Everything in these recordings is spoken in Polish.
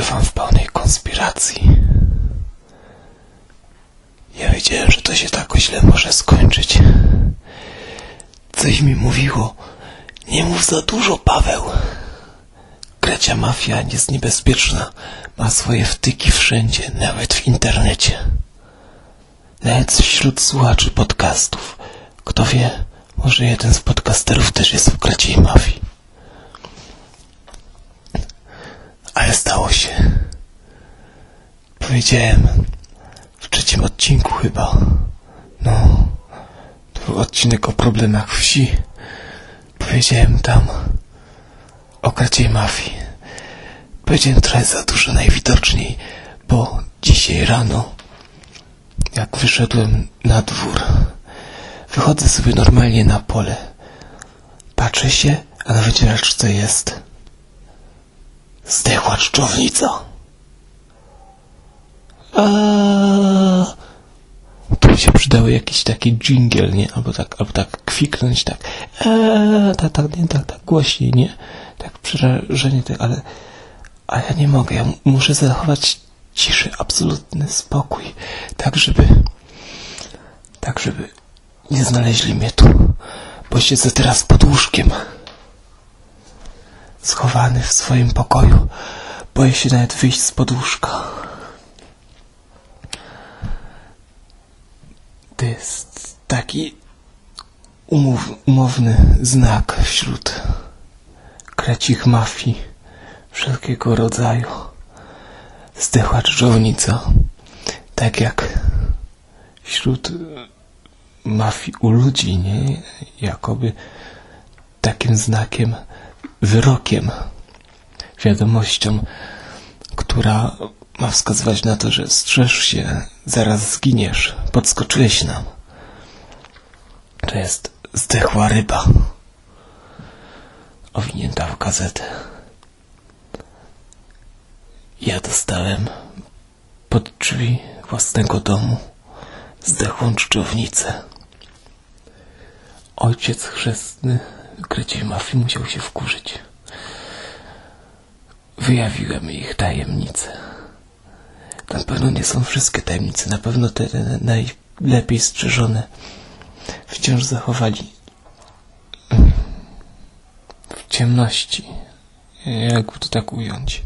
nagrywam w pełnej konspiracji. Ja wiedziałem, że to się tak źle może skończyć. Coś mi mówiło. Nie mów za dużo, Paweł. Krecia mafia jest niebezpieczna. Ma swoje wtyki wszędzie, nawet w internecie. Nawet wśród słuchaczy podcastów. Kto wie, może jeden z podcasterów też jest w kreciej mafii. Ale stało się. Powiedziałem w trzecim odcinku chyba. No, to był odcinek o problemach wsi. Powiedziałem tam o kraciej mafii. Powiedziałem trochę za dużo najwidoczniej, bo dzisiaj rano, jak wyszedłem na dwór, wychodzę sobie normalnie na pole. Patrzę się, a na wycieraczce jest zdechła czczownica. Aaaa. Tu się przydały jakiś taki dżingiel, nie? Albo tak, albo tak kwiknąć, tak. Eee, tak, tak, nie, tak, tak głośniej, nie? Tak przerażenie, tak, ale, ale ja nie mogę, ja muszę zachować ciszę, absolutny spokój, tak żeby, tak żeby nie znaleźli mnie tu, bo siedzę teraz pod łóżkiem, schowany w swoim pokoju, boję się nawet wyjść z łóżka. To jest taki umów, umowny znak wśród krecich mafii wszelkiego rodzaju. Zdechła czczownica, tak jak wśród mafii u ludzi, nie? Jakoby takim znakiem, wyrokiem, wiadomością, która ma wskazywać na to, że strzeż się, zaraz zginiesz, podskoczyłeś nam. To jest zdechła ryba, owinięta w gazetę. Ja dostałem pod drzwi własnego domu zdechłą czczownicę. Ojciec chrzestny krycie mafii musiał się wkurzyć. Wyjawiłem ich tajemnice. Na pewno nie są wszystkie tajemnice, na pewno te najlepiej strzeżone wciąż zachowali w ciemności. Jakby to tak ująć.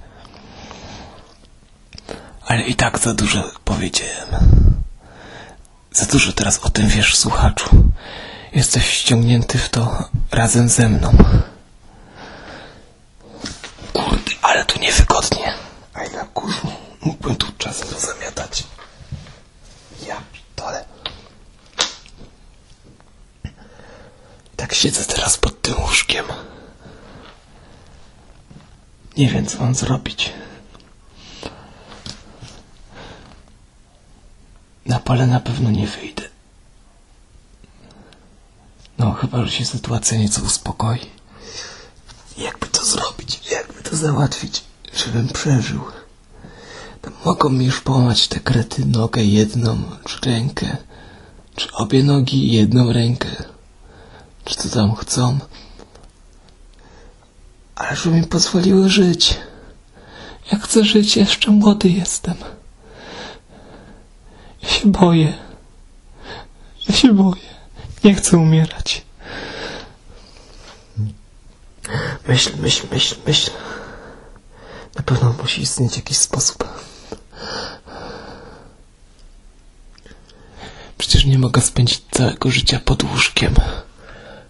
Ale i tak za dużo powiedziałem. Za dużo teraz o tym wiesz, słuchaczu. Jesteś ściągnięty w to razem ze mną. Kurde, ale tu niewygodnie. A ile kurzu mógłbym tu czasem pozamiatać. Ja pitole. Tak siedzę teraz pod tym łóżkiem. Nie wiem, co mam zrobić. Na pole na pewno nie wyjdę. Chyba, że się sytuacja nieco uspokoi. Jakby to zrobić? Jakby to załatwić, żebym przeżył? To mogą mi już połamać te krety nogę jedną, czy rękę, czy obie nogi jedną rękę. Czy to tam chcą? Ale żeby mi pozwoliły żyć. Jak chcę żyć, jeszcze młody jestem. Ja się boję. Ja się boję. Nie chcę umierać. Myśl, myśl, myśl, myśl. Na pewno musi istnieć jakiś sposób. Przecież nie mogę spędzić całego życia pod łóżkiem.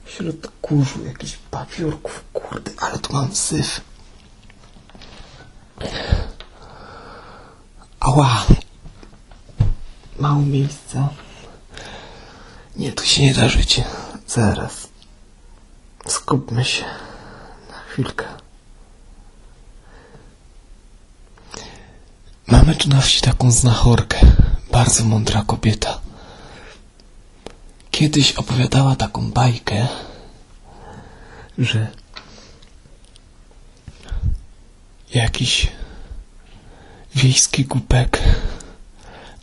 Wśród kurzu jakichś papiurków, kurde, ale tu mam syf. Ała. Mało miejsca. Nie, tu się nie da żyć. Zaraz. Skupmy się. Chwilkę. Mamy tu na wsi taką znachorkę. Bardzo mądra kobieta. Kiedyś opowiadała taką bajkę, że jakiś wiejski głupek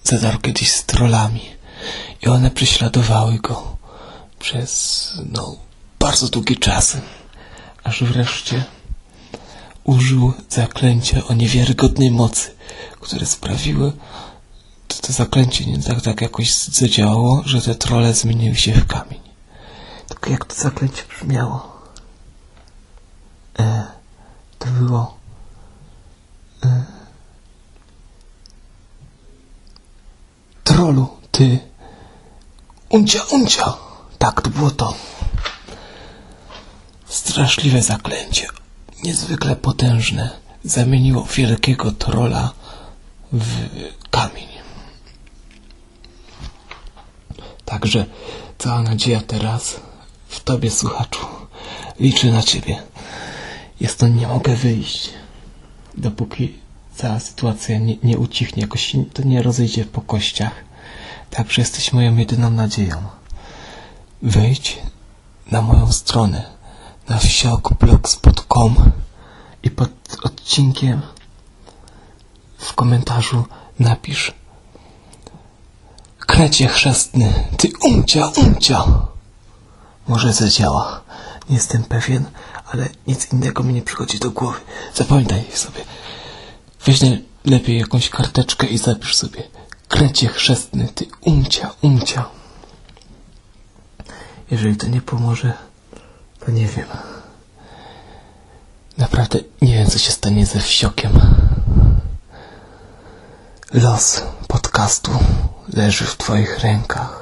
zadarł kiedyś z trollami i one prześladowały go przez, no, bardzo długi czas, aż wreszcie użył zaklęcia o niewiarygodnej mocy, które sprawiły, to to zaklęcie nie tak, tak jakoś zadziałało, że te trole zmieniły się w kamień. Tylko jak to zaklęcie brzmiało? E, to było... E, trolu, ty... Uncia, uncia! Tak, to było to. Straszliwe zaklęcie, niezwykle potężne, zamieniło wielkiego trola w kamień. Także cała nadzieja teraz w tobie, słuchaczu. Liczę na ciebie. Ja stąd nie mogę wyjść, dopóki cała sytuacja nie, nie ucichnie, jakoś to nie rozejdzie po kościach. Także jesteś moją jedyną nadzieją. Wejdź na moją stronę na wsiokblogspot.com i pod odcinkiem w komentarzu napisz Krecie chrzestny, ty umcia, umcia! Może zadziała. Nie jestem pewien, ale nic innego mi nie przychodzi do głowy. Zapamiętaj sobie. Weź lepiej jakąś karteczkę i zapisz sobie. Krecie chrzestny, ty umcia, umcia. Jeżeli to nie pomoże, to nie wiem. Naprawdę nie wiem, co się stanie ze wsiokiem. Los podcastu leży w Twoich rękach.